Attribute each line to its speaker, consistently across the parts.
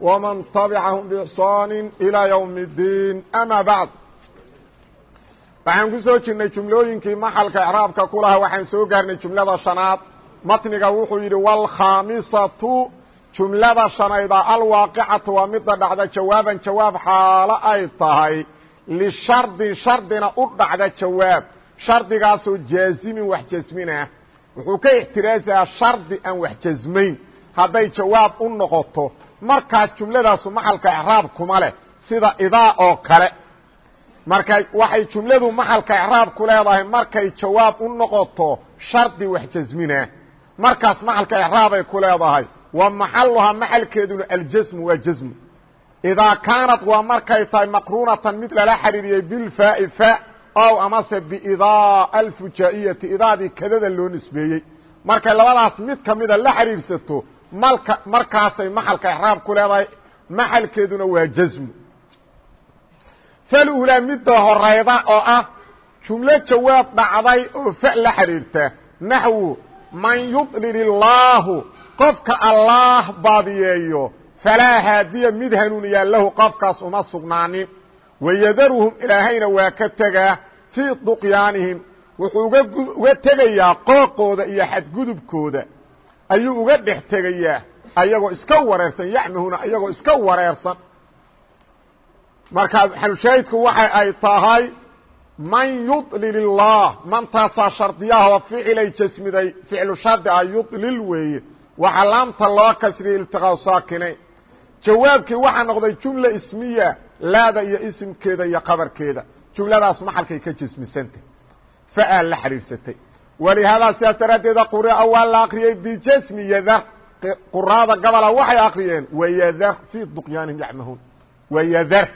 Speaker 1: ومن طبعهم بإحsaan إلى يوم الdيin أmا baعd waxaan ku soo jirnay jumlooyinkii maxalka icraabka ku laha waxaan soo gaarnay jumlada شhanaad matniga wuxuu yidhi wاlkhaamisatu jumlada shanayda alwaaqicatu waa mida dhacda jawaaban jawaab xaalo ay tahay lishardin shardina u dhacda jawaab shardigaasoo jaazimin wax jasminah wuxuu ka ixtiraasayaa shardi aan wax jasmayn hadday jawaab u noqoto markaas jumladaasu maxalka icraab kuma leh sida idaa oo kale. Marka waxay jumladu maxalka icraab ku leedahay markay jawaab u noqoto shardi wax jasmina markaas maxalka icraabay ku leedahay wa maxaluhaa maxalkeeduna aljasmu waa jasmu. Idaa kaanad waa markay tahay maqruunatan mid lala xiriiriyey bilfaai fa ow amase biidaa alfujaa'iyati idaadii kadada loo nisbeeyey. Markay labadaas mid kamida la xiriirsato malka markaasay maxalka ixraab ku leedahay maxalkeeduna waa jasmu falulaa midda horeyda oo ah jumlo jawaab dhacday oo fa la xidhiirta naxwu man yudlil illaahu qofka allaah baadiyeeyo falaa haadiya mid hanuuniyaa lahu qofkaas uma sugnaanin. Wayadaruhum ilaahayna waa ka tegaa fii duqyaanihim wuxuu uga tegayaa qooqooda iyo xadgudubkooda ayuu uga dhex tegayaa ayagoo iska wareersan yacmahuna ayagoo iska wareersan. Marka xalushaahidku waxa ay tahay man yudlil illaah mantaasaa shardiyaha ficilay jasmiday ficlu ah yudlil weeye. Waxaa laamta loo kasriyay iltiqaa saakinayn jawaabkii waxaa noqday jumla ismiya laada iyo isimkeeda iyo qabarkeeda. Jumladaas maxalkay ka jasmisantah fa-aa la xiriirsatay walihaadaa sidaas daraaddeeda quria waa la akriyey bijasmi yadar quraada gabola waxay akriyeen wayadar fii duqyaanihim yacmahuun wayadar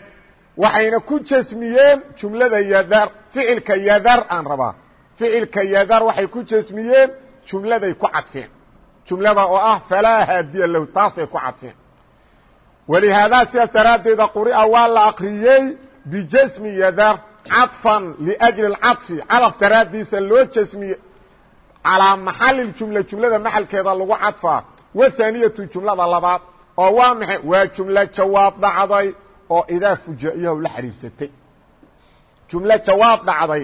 Speaker 1: waxayna ku jasmiyeen jumlada yadar ficilka yadar aan rabaa ficilka yadar waxay ku jasmiyeen jumladay ku cadfeen jumlada oo ah falaa haadiya lahu taasay ku cadfeen walihaadaa sidaas daraaddeeda quria waa la akriyey bijasmi yadar caطfan liأjli اcaطfi cadaf daraaddiisa loo jasmiye calىa maxali jumla jumlada maxalkeeda lagu cadfaa wahaniyatu jumlada labaad oo waa maxay? Waa jumlo jawaab dhacday oo idaa fujaiyahu la xiriirsatay jumlo jawaab dhacday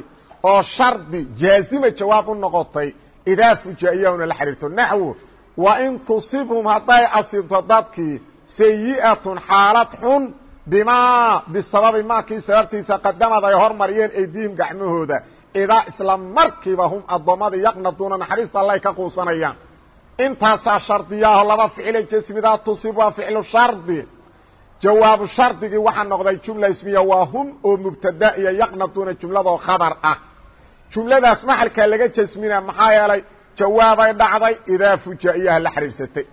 Speaker 1: oo shardi jaazima jawaab u noqotay idaa fujaa'iyahuna la xiriirto naxwu wa in tusibhum hadday asiibto dadkii sayi'atun xaalad xun bimaa bisababi maakii sababtiisa qadamad ay hormariyeen aydihim gacmahooda idaa isla markiiba hum addoommadii yaqnaduuna naxariista allay ka quusanayaan. Intaasaa shardiyaaho laba ficila jasmidaa tusib waa ficlu shardi. Jawaabu shardigii waxaa noqday jumla ismiya waa hum oo mubtada iyo yaqnaduuna jumladoo khabar ah. Jumladaas maxalkaa laga jasmina maxaa yeelay jawaabay dhacday idaa fujaa'iyaha la xiriirsatay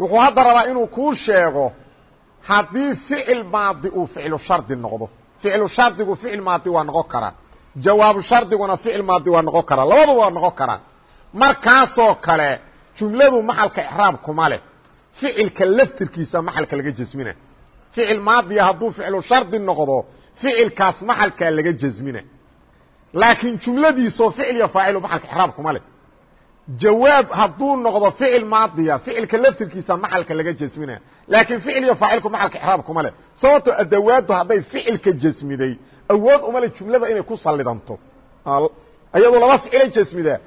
Speaker 1: wuxuu hadda rabaa inuu kuu sheego haddii ficil maadi uu ficlu shardi noqdo. Ficlu shardigu ficil maadi waa noqon karaa jawaabu shardiguna ficil maadi waa noqon karaa labaduba waa noqon karaan markaasoo kale jumladu maxalka ixraab kuma leh. Ficilka laftirkiisa maxalka laga jasmina ficil maadiya hadduu ficlu shardi noqdo ficilkaas maxalkaa laga jasmina laakiin jumladiisoo ficil iyo faacilu maxalka ixraab kuma leh. Jawaab hadduu noqdo ficil maadiya ficilka laftirkiisa maxalka laga jasmina laakiin ficil iyo faacilku maxalka ixraab kuma leh. Sababtoo adawaaddu hadday ficilka jasmiday awood uma le jumlada inay ku salidanto iyadoo laba ficilay jasmidaa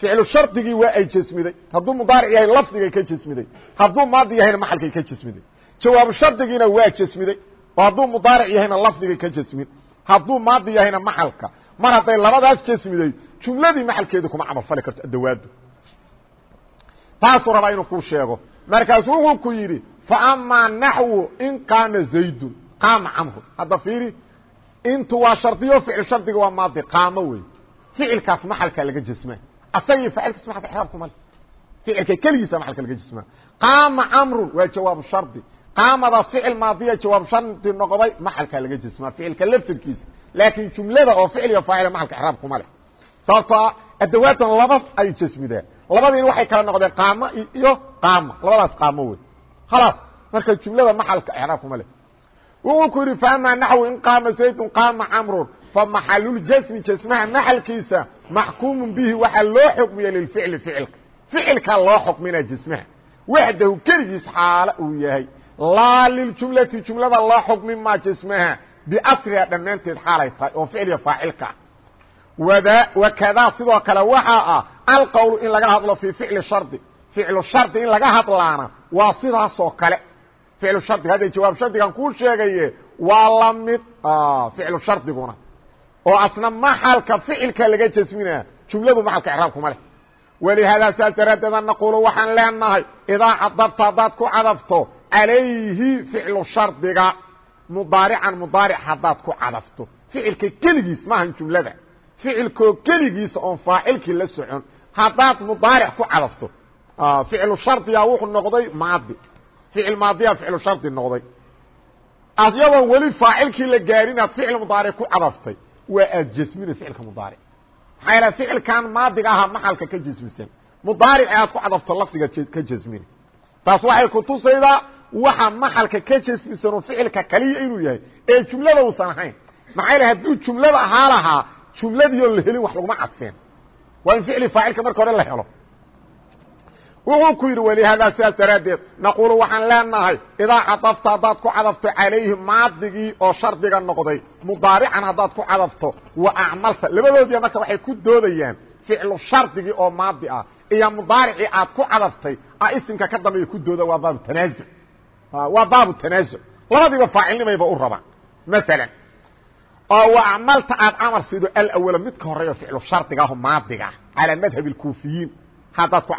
Speaker 1: ficlu shardigii waa ay jasmiday hadduu mudaaric yahay lafdigay ka jasmiday hadduu maadi yahayna maxalkay ka jasmiday jawaabu shardigiina waa jasmiday oo hadduu mudaaric yahayna lafdigay ka jasmin hadduu maadi yahayna maxalka. Mar hadday labadaas jasmiday jumladii maxalkeedu kuma camal fali karto adawaaddu taasuu rabaa inuu kuu sheego. Markaasu wuxuu ku yidhi faأmaa naxwu in qaama zaydun. Qaama camru. Hadda fiiri intu waa shardiyo ficil shardiga waa maadi qaamo wey ficilkaas maxalkaa laga jasmaa asagii faacilkiis maalka iraab kuma le ficilka keligiisa maxalka laga jasmaa qaama camrun waa jawaabu shardi. Qaamadaas ficil maadiya jawaab shardi noqday maxalkaa laga jasmaa ficilka laftirkiisa. Laakiin jumlada oo ficil iyo faacila maxalka ixraab kuma leh sababtoo adawaatan laba ay jasmideen labadiina waxay kala noqdeen qaamo iyo qaama. Labadaas qaamo wey khalaas. Marka jumlada maxalka ixraab kuma leh wuxuu ku yidhi faamaa naxwi in qaama zaydun qaama camrun fa maxaluljasmi jasmaha maxalkiisa maxkuumun bihi waxaa loo xukmiya lilficli ficilka. Ficilkaa loo xukmina jasmaha. Waxdahu keligiis xaalo uu yahay. Laa liljumlati jumlada loo xukmi maa jasmaha. Biasriha dhammaanteed xaalay tahay oo ficliya faacilka. Ah wakadaa sidoo kale waxaa ah alqowlu in laga hadlo fii ficli shardi. Ficlu shardi in laga waa sidaasoo kale ficlu shardiga hadday jawaab shardigan kuu sheegaye waa la mid ficlu shardiguna oo asna maxalka ficilka laga jasminaa jumladu maxalka icraabkuma leh walihaada saas daraaddeeda naquulu waxaan leenahay idaa cadafta haddaad ku cadafto calayhi ficlu shardiga mudaarican mudaaric haddaad ku cadafto ficilka keligiis maahan jumlada ficilkoo keligiisa oon faacilkii la socon haddaad mudaaric ku cadafto ficlu shardiga wuxuu noqday maadi ficil maadiya ficlu shardi noqday. Ayadoon weli faacilkii la gaarin aad ficil mudaaric ku cadaftay waa aad jasmina ficilka mudaaric maxaa yaele ficilkan maadiga ahaa maxalka ka jasmisan mudaaric aad ku cadafto lafdiga ka jasmina taas waxay kutusaydaa waxa maxalka ka jasmisan oo ficilka kaliya inuu yahay ee jumlada uusan ahayn. Maxaa yaele hadduu jumlada ahaa lahaa jumladii oon la helin wax laguma cadfeen. Waa in ficli faacilka marka hore la helo wuxuu ku yidhi walihaada sidaas daraaddeed naquulu waxaan leenahay idaa cadafta haddaad ku cadafto calayhi maadigii oo shardiga noqday mudaarican haddaad ku cadafto wa acmalta. Labadoodiia marka waxay ku doodayaan ficlu shardigii oo maadi ah iyo mudaaricii aad ku cadaftay a isimka ka dambeeya ku dooda waa baabu tanaasuc waa baabu tanaasuc labadiiba faacilnimayba u rabaan. Maalan oo wa acmalta aad camal siido alawala mid ka horeeyo ficlu shardiga aho maadiga calaa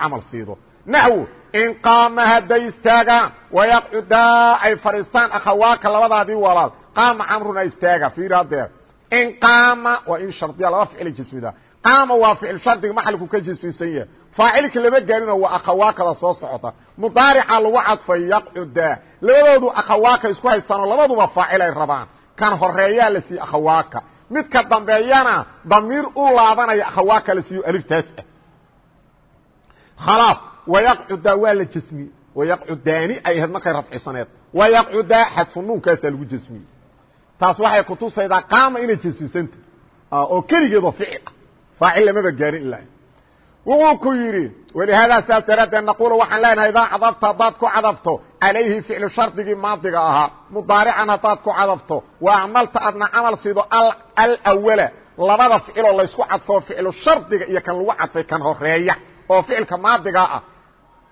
Speaker 1: camal siido naxwu in qaama hadday istaagaan wayaqcudaa ay fadhiistaan akhawaaka labadaadii walaal qaama camruna istaaga fiir hadeer in qaama waa in shardiya laba ficli jismida qaama waa ficil shardiga maxalku ka jismisan yahay faacilka lama gaarino waa akhawaakada soo socota mudaarica lagu cadfay yaqcudaa labadoodu akhawaaka isku haystaanoo labaduba faacilay rabaan kan horeeyaa la siiye akhawaaka midka dambeeyana damiir u laabanaya akhawaaka la siiyo aliftaas ah wayaqcudaa waa la jasmiyey wayaqcudaani ay ahayd markay rafcisaneed wayaqcudaa xadfu nuunkaasaa lagu jasmiyey taas waxay kutusaydaa qaama inay jasmisanta oo keligeedoo ficil ah faacil lamaba gaarin ilaa wuxuu ku yidhi walihaada saas daraaddeed naquulu waxaan leenahay idaa cadafta haddaad ku cadafto calayhi ficlu shardigii maadiga ahaa mudaarican haddaad ku cadafto wa acmalta adna camal siido alawala labada ficiloo laysku cadfoo ficlu shardiga iyo kan lagu cadfay kan horreeya oo ficilka maadigaa ah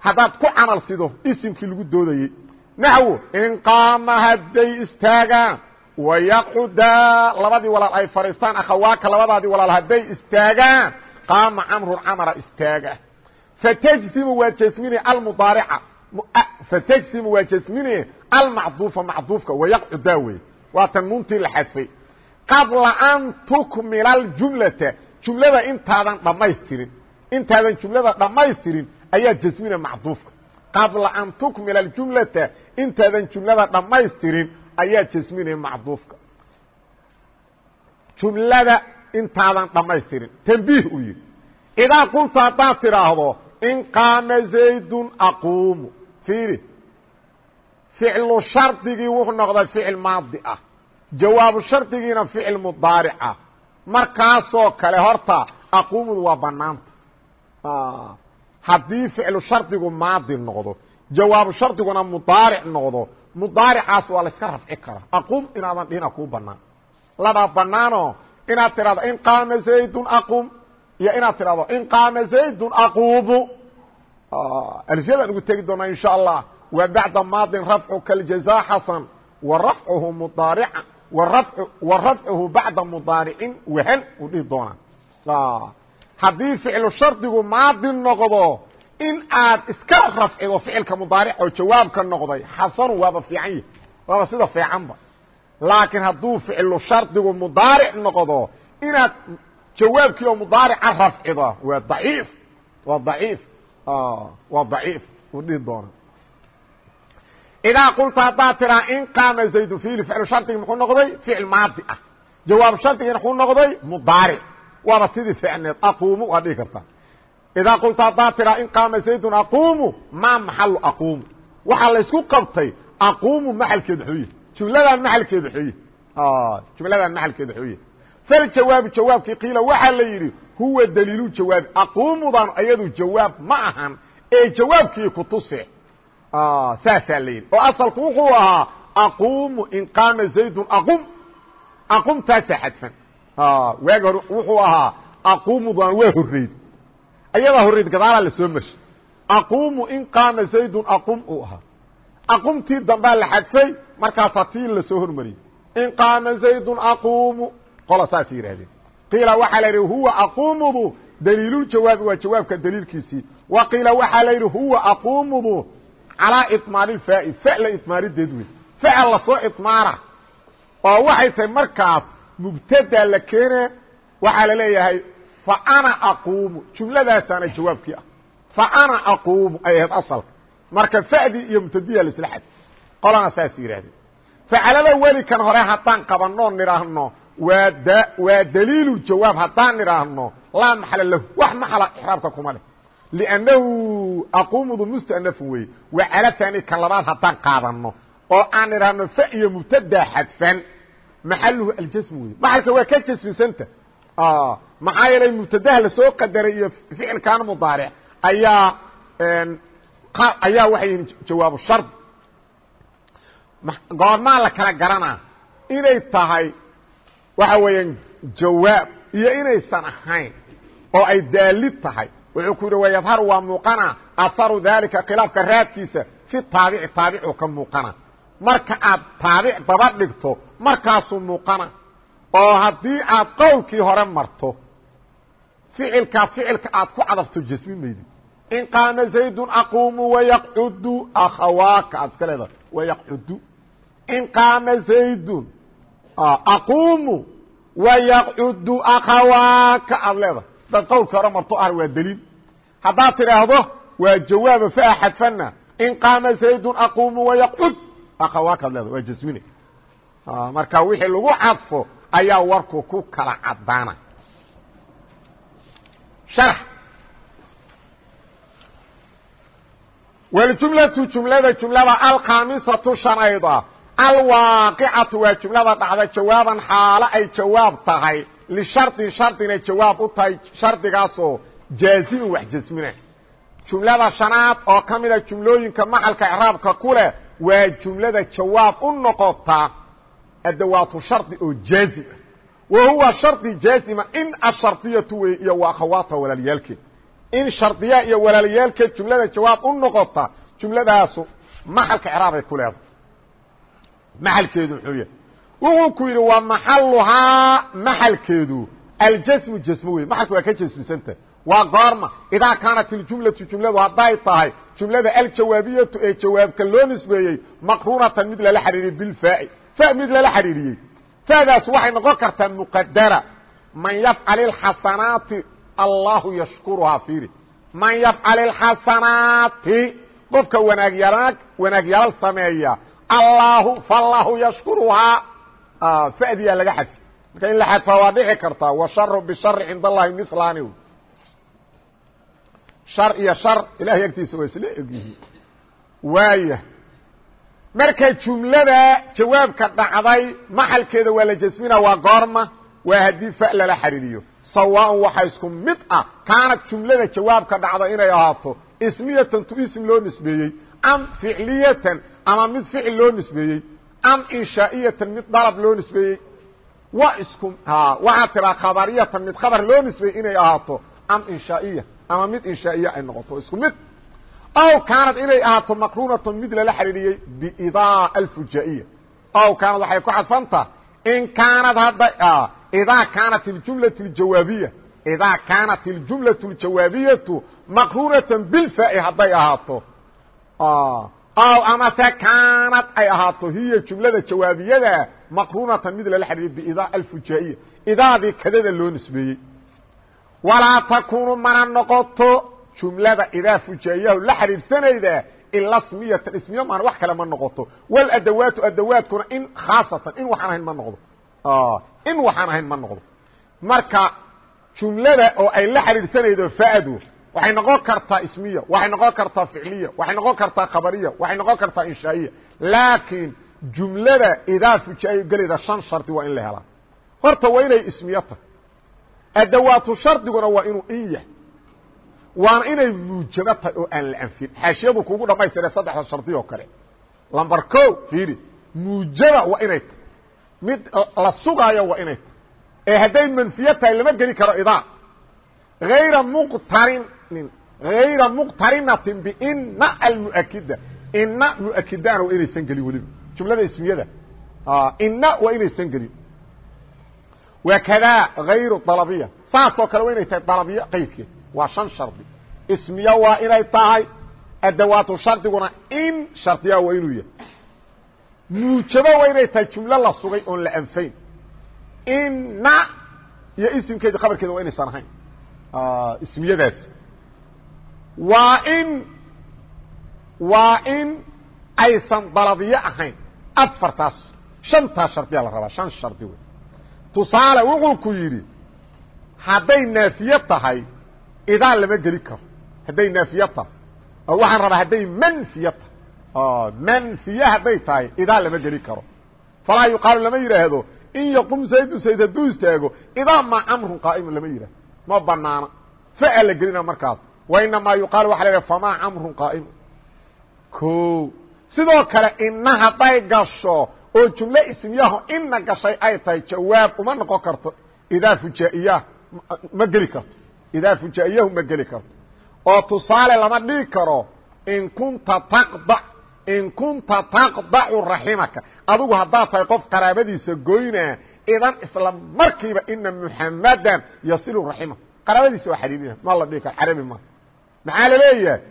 Speaker 1: haddaad ku camal isimkii lagu doodayey. Naxwo in qaama hadday istaagaan wayaqcudaa labadii walaal ay fadhiistaan akhawaaka labadaadii walaal hadday istaagaan qaama camrun camara istaaga. Fatajsimu waa jasmine almudaarica fatajsimu waa jasmine almacduufa macduufka wayaqcudaa wey waa tan nuuntii la xadfay. Qabla an tukmila aljumlata jumlada intaadan dhammaystirin intaadan jumlada dhammaystirin ayaa jasmina macduufka. Qabla an tukmila aljumlata intaadan jumlada dhammaystirin ayaa jasmina macduufka. Jumlada intaadan dhammaystirin. Tanbiih uu yidhi. Idaa qulta haddaad tidhaahdo in qaama zaydun aquumu. Fiiri. Ficlu shardigii wuxuu noqday ficil maadi ah. Jawaabu shardigiina ficil mudaaric ah. Markaasoo kale horta aquumudu waa banaanta haddii ficlu shardigu maadi noqdo jawaabu shardiguna mudaaric noqdo mudaaricaas waa la iska rafci karaa aquum inaadan dhihina kuu banaan labaa banaanoo inaad tidhahdo in qaama zaydun aquum iyo inaad tidhahdo in qaama zaydun aquumu alfyadan ugu tegi doonaa in sha allah wa bacda maadin rafcu kaljaza xasan wa rafcuhu mudaarica wa rafcuhu bacda mudaaricin wahan uu dhihi doonaa haddii ficlu shardigu maadi noqdo in aad iska rafcido ficilka mudaaric oo jawaabka noqday xasanu waaba fiican yahi waaba sida fiicanba laakiin hadduu ficlu shardigu mudaaric noqdo inaad jawaabkii oo mudaarica rafcido waa daciif waa daciif waa daciif uu dhihi doona idaa qulta haddaad tiraa in qaama zaydu fiili ficlu shardigii muxuu noqday? Ficil maadi ah. Jawaab shardigina muxuu noqday? Mudaaric waaba sidii ficneed aquumu waad dhihi kartaa. Idaa qulta haddaad tiraa in qaama zaydun aquumu maa maxalu aquumu? Waxaa laysku qabtay aquumu maxalkeeda xooye jumladan maxalkeeda xooye jumladan maxalkeeda xooye faljawaabu jawaabkii qiila waxaa la yidhi huwa daliilu jawaabi aquumudan ayadu jawaab ma ahan ee jawaabkii kutuse saasaa la yidhi. Oo asalku wuxuu ahaa aquumu in qaama zaydun aqum aqumtaasaa xadfan waagi hore wuxuu ahaa aquumudan waa horreyd ayadaa horreyd gadaalaa la soo marshay aquumu in qaama zaydun aqum uu ahaa. Aqumtii dambaa la xadfay markaasaa tii la soo hormariyey. In qaama zaydun aquumu. Qola saas yidhahdeen qiila waxaa la yidhi huwa aquumudu. Daliiluljawaabi waa jawaabka daliilkiisii. Wa qiila waxaa la yidhi huwa aquumudu. Calaa imaari faai fa la imaarideed wey fa'a la soo imaara oo waxay tahay markaas mubtada la keene waxaa la leeyahay fa ana aquumu jumladaasaana jawaabkii ah. Fa ana aquumu ay ahayd asalka. Marka fa'dii iyo mubtadiya laisla xadfay qolana saas yidhahdeen facalada weli kan hore haddaan qabanoo nidhaahno waa daliilu jawaab haddaan nidhaahno laa maxala lahu. Wax maxala ixraabka kuma leh. Liannahu aquumudu mustanafun weeye. Waa cala haani kan labaad haddaan qaadano oo aan nidhaahno fa iyo mubtadaa xadfan maxaluhu aljasmu weye maxalka waa ka jasmisanta. Maxaa yeelay mubtadaha la soo qadaray iyo ficilkan mudaaric ayaa ayaa waxay jawaabu shard. Goormaa la kala garanaa inay tahay waxa weeyaan jawaab iyo inaysan ahayn oo ay daalid tahay. Wuxuu ku yidhi wayadharu waa muuqana aharu daalika khilaafka raadkiisa fi taabici taabicuu ka muuqana marka aad taabic daba dhigto markaasuu muuqana. Oo haddii aad qowlkii hore marto ficilkaas ficilka aad ku cadafto jasmi maydi. In qaama zaydun aquumu wayaqcudu akhawaaka aad iska leedahay wayaqcudu in qaama zaydun aquumu wayaqcudu akhawaaka aad leedahay. Dad qowlkii hore marto ah waa daliil. Haddaad tidhaahdo waa jawaaba faa xadfana in qaama zaydun aquumu wayaqcud akhawaaka ad leedahay waa jasmine marka wixii lagu cadfo ayaa warku ku kala cadaana sharax waljumlatu jumlada jumlada alkhaamisatu shanayda alwaaqicatu waa jumlada dhacda jawaaban xaalo ay jawaab tahay. Lishardin shardinay jawaab u tahay shardigaasoo jaazimin wax jasmina jumlada shanaad oo ka mida jumlooyinka maxalka icraabka ku leh waa jumlada jawaab u noqota adawaatu shardi oo jaazima wa huwa shardi jaazima in ashardiyatu wey iyo waa akhawaata walaalyaalkeed in shardiya iyo walaalayaalkeed jumlada jawaab u noqota jumladaasu maxalka icraabay ku leedahay. Maxalkeedu muxuu yahay wuxuu ku yidhi waa maxaluhaa maxalkeedu aljasmu jasmo wey maxalka waa ka jasmisanta waa goorma. Idaa kaanat iljumlatu jumladu hadday tahay jumlada aljawaabiyatu ee jawaabka loo nisbeeyey maqruunatan mid lala xidhiiriyey bilfaa'i. Fa mid lala xidhiiriyey fadaas waxay noqon kartaa muqadara man yafcal اxasanaati allahu yashkuruhaa fiiri man yafcal اxasanaati qofka wanaagyal wanaagyalal sameeya allahu fallahu yashkuruhaa. Fadiyaa laga xadfi. Marka in la xadfaa waa dhici kartaa. Washaru bishari cinda allahi milani shar iyo shar ilahay agtiisa waa isla egyihiin. Waaya marka jumlada jawaabka dhacday maxalkeeda waa la jasmina waa goorma waa haddii fa lala xariiriyo sawaan waxa isku mid ah kaanad jumlada jawaabka dhacda inay ahaato ismiyatan tu ism loo nisbeeyey am ficliyatan ama mid ficil loo nisbeeyey am inshaa'iyatan mid dalab loo nisbeeyey. Wa isku waxaa tiraa khabariyatan mid khabar loo nisbeeyey inay ahaato am inshaa'iya ama mid inshaa'iya ay noqoto isku mid. Aw kaanad inay ahaato maqruunatun mid lala xidhiidhiyey biidaa alfujaa-iya. Aw kaanad waxay ku cadfanta in kaanad hadda idaa kaanat iljumlatu ljawaabiya idaa kaanat iljumlatu aljawaabiyatu maqruunatan bilfaa-i hadday ahaato. Aw amase kaanad ay ahaato hiya jumlada jawaabiyada maqruunatan mid lala xidhiidhiya biidaa alfujaa-iya. Idaadii kadada loo nisbeeyey walaa takunu mana noqoto. Jumlada idaa fujaa'iyahu la xidhiidhsanayda ila smiyatan ismiyo maan wax kale ma noqoto. Waladawaatu adawaadkuna in khaasatan in waxaan ahayn ma noqdo. In waxaan ahayn ma noqdo. Marka jumlada oo ay la xidhiidhsanaydo fa'du waxay noqon kartaa ismiya waxay noqon kartaa ficliya waxay noqon kartaa khabariya waxay noqon kartaa inshaa'iya. Laakiin jumlada idaa fujaayo gelayda shan shardi waa in la helaa. Horta waa inay ismiyo tahay adawaatu shardiguna waa inuu in yahay waana inay muujabo tahay oo aan la anfin xaashiyadu kugu dhamaystire saddexda shardi oo kale lamber ko fiiri muujaba waa inay tahay mid la sugaayo waa inay tahay ee hadday manfiye tahay lama geli karo idaa ayra muqtarinin hayra muqtarinatin bina almuakida ina muakidana waa inaysan gelin weliba jumlada ismiyada ina waa inaysan gelin wakadaa hayru dalabiya saasoo kale waa inay tahay dalabiya qaydkeed waa shan shardi. Ismiya waa inay tahay adawaatu shardiguna in shardiya waa inuu yahay. Muujabo waa inay tahay jumlo la sugay oon la anfayn. Ina iyo isimkeedi khabarkeeda waa inaysan ahayn. Ismiyadaas. Waa in waa in aysan dalabiyo ahayn. Afartaas shantaas shardiyaa la rabaa tusaale wuxuu ku yidhi hadday naafiye tahay idaa lama geli karo. Hadday naafiye tahay. Waxaan rabaa hadday manfiye tahay. Manfiye hadday tahay idaa lama geli karo. Falaa yuqaalu lama yidhaahdo in yaqum zaydu zayd hadduu istaago idaa maa camrun qaa'imu lama yidhahdo ma banaana fa'a la gelina markaas. Wa inamaa yuqaalu waxa la famaa camrun qaa'imu ko sidoo kale ina hadday gasho oo jumle ismiyaho ina gashay ay tahay jawaab uma noqon karto. Idaa fujaa'iyaah ma geli karto. Idaa fujaa'iyahu ma geli karto. Oo tusaale lama dhigi karo in kunta taqda in kunta taqdacu raximaka. Adigu haddaad tahay qof qaraabadiisa goynaa idan isla markiiba ina muxamadan yasilu raxima qaraabadiisa waa xariirina ma la dhigi karo carabi ma. Maxaa la leeyahay?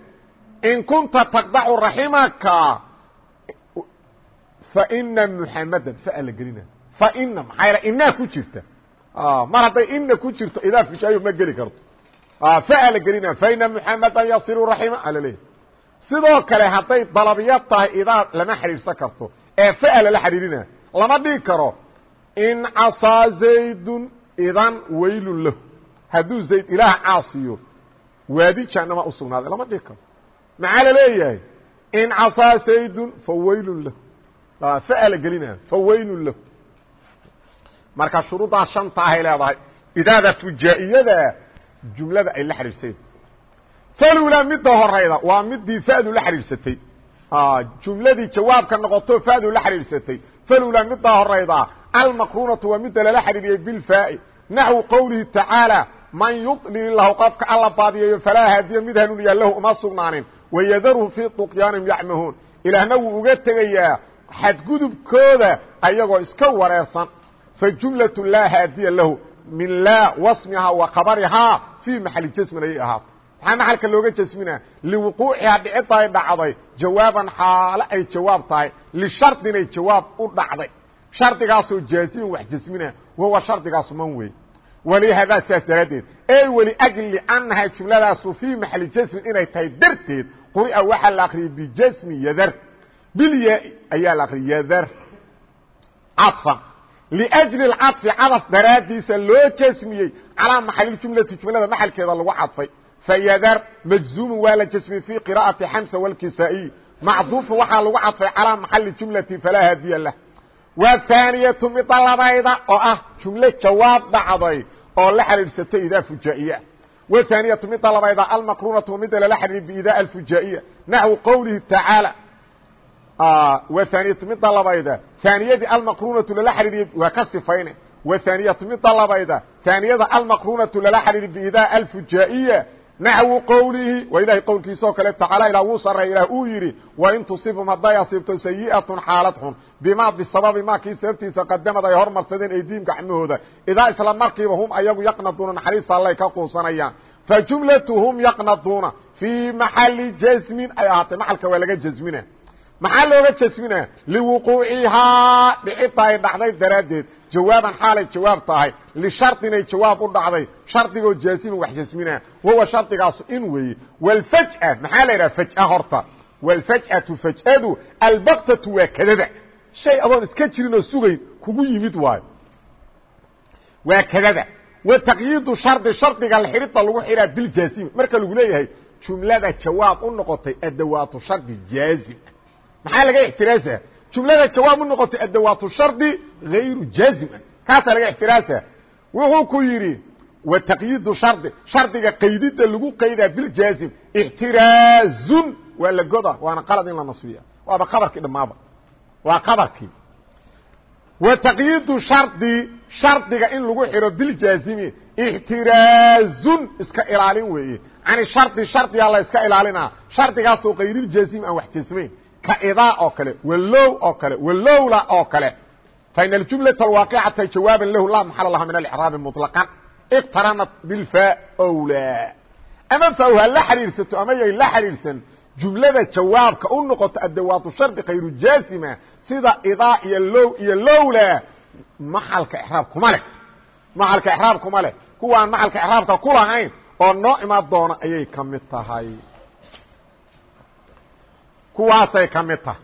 Speaker 1: In kunta taqdacu raximaka faina muxamadan faa la gelina. Maxaa yal inaa ku jirta. Mar hadday ina ku jirto idaa fishaayo ma geli karto. Faa la gelina faina muxamadan yasilu raxima ala leeyahy sidoo kale hadday dalabiya tahay idaa lama xidhiidhsan karto. Ee faa lala xidhiidhina lama dhigi karo. In casaa zaydun idan waylun lahu. Hadduu zayd ilaah caasiyo waadi jaanama u sugnaaday lama dhigi karo. Maxaa la leeyahay? In casaa zaydun fa waylun lahu faa la gelina fa waylun lahu marka shuruuddaa shanta ahay leedahay idaada fujaa'iyada jumlada ay la xidhiidhsaydo falula midda horayda waa midii fadu la xidhiidhsatay jumladii jawaabka noqoto fadu la xidhiidhsatay falula middaa horayda almaqruunatu waa midda lala xidhiidhiyey bilfaa'i naxwu qowlihi tacaalى man yuطlil lahu qofka alla baadiyeeyo falaa haadiya mid hanuuniyaa lahu uma sugnaanin wayadaruhu fii طuqyaanihim yacmahuun ilaahna wuu uga tegayaa xadgudubkooda ayagoo iska wareersan fajumlaة laa haadiya lahu min laa wasmihaa wa khabarihaa fii maxali jasmin ayay ahaato maxaa maxalka looga jasminaa? Liwuquucihaa dhiciday dhacday jawaaban xaalo ay jawaab tahay lishardinay jawaab u dhacday. Shardigaasoo jaasimin wax jasmina wahuwa shardigaasu man wey. Walihadaa sidaas daraaddeed ey waliajli annahaa jumladaasu fii maxali jasmin inay tahay darteed quri'a waxaa la akriyay bijasmi yadar bilyaai ayaa la akriyay yadar caطfan liأjli اcaطfi cadaf daraaddiisa loo jasmiyey calaa maxaliljumlati jumlada maxalkeeda lagu cadfay fyadr majzuumu waa la jasmiyey fii qira'ati xamsa wاlkisaa'iy macduufu waxaa lagu cadfay calaa maxali jumlati falaa haadiya lah wthaaniyatu mida labayda oo ah jumlo jawaab dhacday oo la xidhiidhsatay idaa fujaa'iya wthaaniyatu mida labayda almaqruunatu mida lala xidhiir biidaa alfujaa'iya naxwu qowlihi tacaalى wthaaniyatu mida labayda haaniyadii almaqruunatu lala xidhiiriy waa ka sifayne wthaaniyatu mida labayda haaniyada almaqruunatu lala xidhiiri biidaa alfujaa'iya naxwu qowlihi waa ilahay qowlkiisaoo kale tacaala ilah wuu sarreey ilah uu yidhi wain tusibhum hadday asiibto sayi'atun xaalad xun bimaa bisababi maa kii sababtiisa qadamad ay hormarsadeen aydiim gacmahooda idaa isla markiiba hum ayagu yaqnaduuna naxariista allay ka quusanayaan fa jumlatuhum yaqnaduuna fii maxali jasmin maxaa looga jasmina liwuquucihaa dhicita ay dhacday daraaddeed. Jawaaban xaalay jawaab tahay. Lishardinay jawaab u dhacday. Shardigoo jaasimin wax jasmina wahuwa shardigaasu in weeye walfaj'a maxaa la yidhaha faj'a horta? Wاlfaj'atu faj'adu albaktatu waa kadada. Shay adoon iska jirin oo sugayn kugu yimid waayo waa kadada. Wa taqyiidu shardi shardiga lxidhida lagu xidhaa biljaazimi marka lagu leeyahay jumlada jawaab u noqotay adawaatu shardi jaazim maxaa laga ixtiraasa? Jumlada jawaab u noqotay adawaatu shardi hayru jaazima kaasaa laga ixtiraasa? Wuxuu ku yidhi wa taqyiidu shardi. Shardiga qaydida lagu qaydaa biljaazim ixtiraazun waa la goda waana qalad in la nasbiya. Waaba qabarkii dhammaaba. Waa qabarkii wa taqyiidu shardi shardiga in lagu xidho biljaazimi ixtiraazun iska ilaalin weeye. Cani shardi shardigaa la iska ilaalinaa. Shardigaasoo kayriljaazimi aan wax jasmayn ka idaa oo kale walow oo kale walowla oo kale. Fain aljumlaة alwaaqicata jawaaban lahu laa maxala laha min alcraabi muطlaqan iqtaranat bilfa wlaa ama faw la xidhiirsato ama yay la xidhiirsan jumlada jawaabka u noqoto adawaatu shardi kayru jaazima sida idaa iyo low iyo lowla maxalka exraab kuma leh. Maxalka exraab kuma leh. Kuwaan maxalka exraabka ku lahayn oo noo imaan doona ayay ka mid tahay kuwaasay ka mid tahay.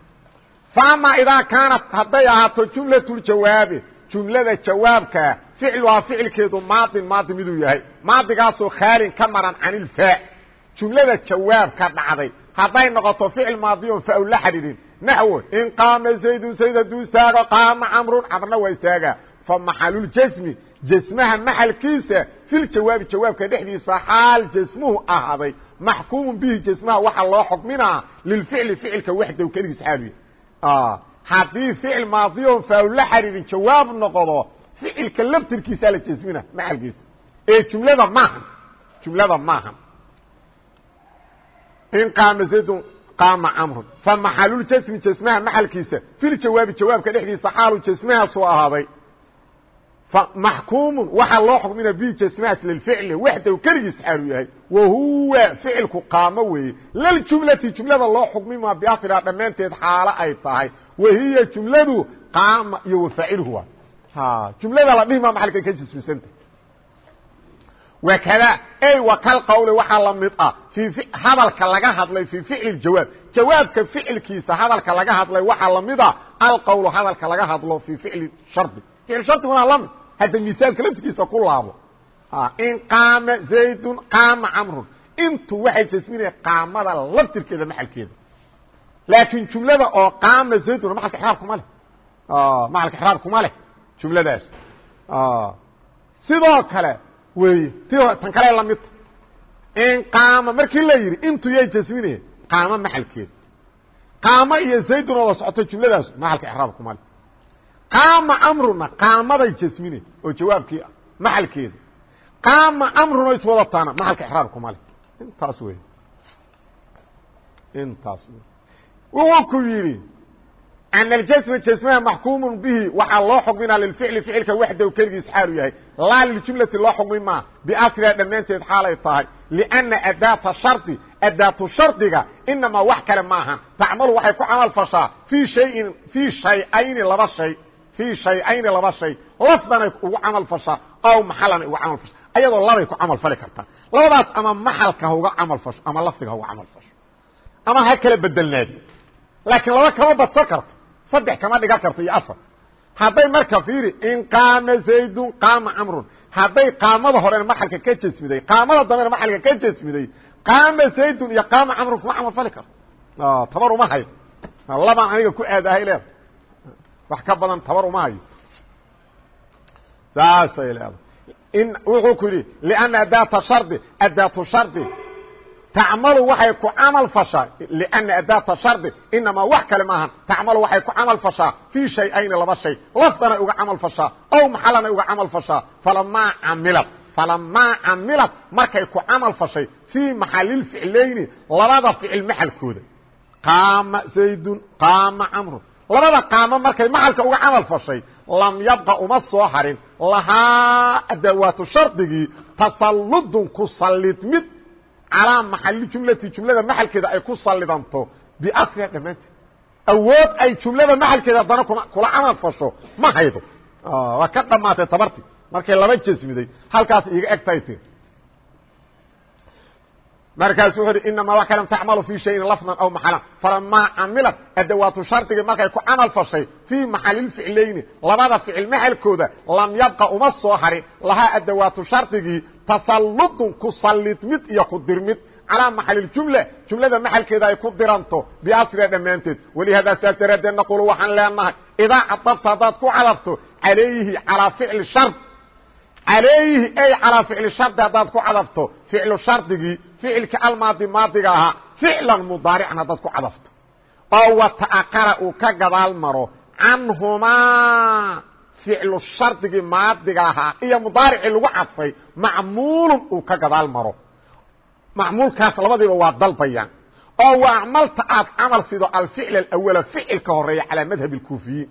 Speaker 1: Faama idaa kaanat hadday ahaato jumlatljawaabi jumlada jawaabka ficluhaa ficilkeedu maadin maadi miduu yahay. Maadigaasoo khaalin ka maran can ilfaa jumlada jawaab ka dhacday hadday noqoto ficil maadiyon fa la xidhiidhin. Naxwo in qaama zaydun zayd hadduu qaama camrun camrna waa istaagaa fa maxaluljasmi jasmaha maxalkiisa filjawaabi jawaabka dhexdiisa xaal jasmuhu ahaaday maxkuumun bihi jasmaha waxaa loo xukminaa lilficli ficilka waxdow keligiis xaaluya haddii ficil maadiyon fa la xidhiidhin jawaab noqdo ficilka laftirkiisaa la jasmina maxalkiisa ee jumlada maahan jumlada maahan. In qaama zaydun qaama camrun fa maxaluljasmi jasmaha maxalkiisa. Filjawaabi jawaabka dhexdiisa xaalu jasmahaasu ahaaday maxkuumun waxaa loo xukmina bi jasmahaas lilficli waxdaw keligiis xaalu yahay. Wa huwa ficilku qaamo weeye. Laljumlati jumlada loo xukmima biasriha dhammaanteed xaalo ay tahay. Wa hiya jumladu qaama iyo wafaaciluhu waa. Jumlada la dhihima maxalkay ka jasmisanta wakada ey wa kal qawli waxaa la mid ah. Fii hadalka laga hadlay fii ficli jawaab. Jawaabka ficilkiisa hadalka laga hadlay waxaa la mid a alqawlu hadalka laga hadlo fii ficli shardi. Ficil shardiguna la mid hadda misaalka laftigiisa ku laabo. In qaama zaydun qaama camrun. Intu waxay jasminaya qaamada laftirkeeda maxalkeeda. Laakiin jumlada oo qaama zaydun maalka iraab kuma leh. Maalka iraab kuma leh jumladaas. Sidoo kale wey ti tan kale lamidta in qaama markii la yidhi intu yay jasminaya qaamo maxalkeeda qaamo iyo zaydun oo wada socota jumladaas maxalka ixraab kuma le qaama amruna qaamaday jasmine oo jawaabkii ah maxalkeeda qaama amruna iswadataana maxalka ixraabkuma leh intaas wey intaas wey wuxuu ku yidhi an اljasma jasmaha maxkuumu bihi. Waxaa loo xukminaa lilficli ficilka waxdow keligiis xaalu yahay. Laa liljumlati loo xukmin maa biasliha dhammaanteed xaalay tahay. Liأnna adaata shardi adaatu shardiga inamaa wax kale maahan. Tacmalu waxay ku camal fashaa fii shayin fii shay-ayni laba shay lafdanay ugu camal fashaa aw maxalanay uga camal fashaa ayadoo labay ku camal fali kartaa labadaas ama maxalka ha uga camal fasho ama lafdiga ha uga camal fasho ama ha kala bedelnaadi laakiin laba kama badsan karto saddex kama dhigan karto iyo afar hadday marka fiiri in qaama zaydun qaama camrun hadday qaamada horena maxalka ka jasmiday qaamada dambena maxalka ka jasmiday qaama zaydun iyo qaama camrun kuma camal fali karto tabar uma hayo labaan aniga ku aadahay leeda wax ka badan tabar uma hayo. Saasay leedahay. In wuxuu ku yidhi lianna adaata shardi adaatu shardi. Tacmalu waxay ku camal fashaa lana adaata shardi inamaa wax kale maahan tacmalu waxay ku camal fashaa fii shay-ayni laba shay. Lafdanay uga camal fashaa ow maxalanay uga camal fashaa. Falamaa camilad falamaa camilad markay ku camal fashay fii maxalilficlayni labada ficil maxalkooda. Qaama zaydun qaama camrun labada qaamo markay maxalka uga camal fashay lam yabqa uma soo harin. Lahaa adawaatu shardigii tasalludun ku sallid mid calaa maxali jumlati jumlada maxalkeeda ay ku salidanto biasriha dhammaanteed awood ay jumlada maxalkeeda haddana kula camal fasho ma haydo. Waa ka dhammaatay tabartii markay laba jasmiday halkaas iiga egtahay ti markaasuu wuxu uhi inamaa wax kalam tacmalu fii shayin lafdan aw maxalan falamaa camilat adawaatu shardigii markay ku camal fashay fii maxalilficlayni labada ficil maxalkooda lam yabqa uma soo harin lahaa adawaatu shardigii tasalludun ku sallidmid iyo ku dirmid calaa maxaliljumla jumlada maxalkeeda ay ku diranto biasriha dhammaanteed. Walihaada saas daraaddeed naqulu waxaan leenahay idaa cadafta haddaad ku cadafto calayhi calaa ficli shard alayhi ay calىa ficli shardi haddaad ku cadafto ficlu shardigii ficilka almaadi maadiga ahaa ficlan mudaarican haddaad ku cadafto. oo wata'aqara uu ka gadaal maro canhumaa ficlu shardigii maadiga ahaa iyo mudaaricii lagu cadfay macmuulun uu ka gadaal maro. Macmuulkaas labadiiba waa dalbayaan oo wa acmalta aad camal sido alficl اawala ficilka horreeya calaa madhab اkuufiyiin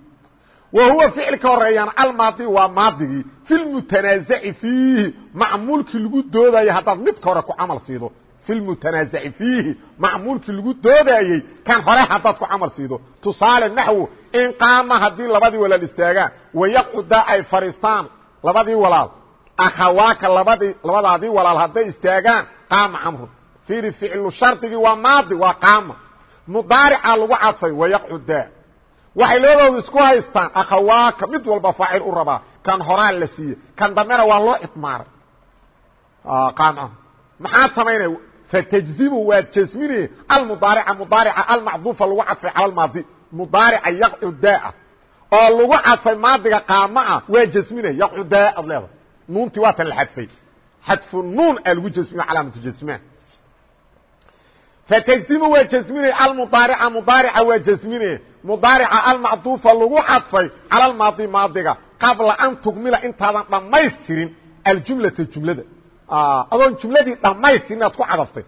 Speaker 1: wa huwa ficilka horeeyaan almaadi waa maadigii fi lmutanaazaci fiihi macmuulkii lagu doodayay haddaad midka hore ku camal siido fi lmutanaazaci fiihi macmuulkii lagu doodayey kan hore haddaad ku camal siido tusaale naxwu in qaama haddii labadii walaal istaagaan wayaqcudaa ay fadhiistaan labadii walaal akhawaaka labadii labadaadii walaal hadday istaagaan qaama camrun fiiri ficlu shardigii waa maadi waa qaama mudaaricaa lagu cadfay wayaqcudaa waxay labadoodu isku haystaan akhawaaka mid walba faacil u rabaa. Kan horaa la siiye kan dambena waa loo idmaaray ah, qaanco ah. maxaad samaynay fatjzimu waad jasmine almudaarica mudaarica almacduufa lagu cadfay cala maadi. Mudaarica yaqcudaa oo lagu cadfay maadiga qaamo ah waa jasminaya yaqcudaa ad leedahay. Nuuntii waa tan la xadfay. Xadfu nuun aa lagu jasmiyo calaamatu jasmaa fatjzimu waa jasmine almudaarica mudaarica waa jasmine mdaarca almacduufa lagu cadfay calى maadi maadiga qabla an tugmila intaadan dhamaystirin aljumlata jumlada. Adoon jumladii dhamaystirin inaad ku cadaftay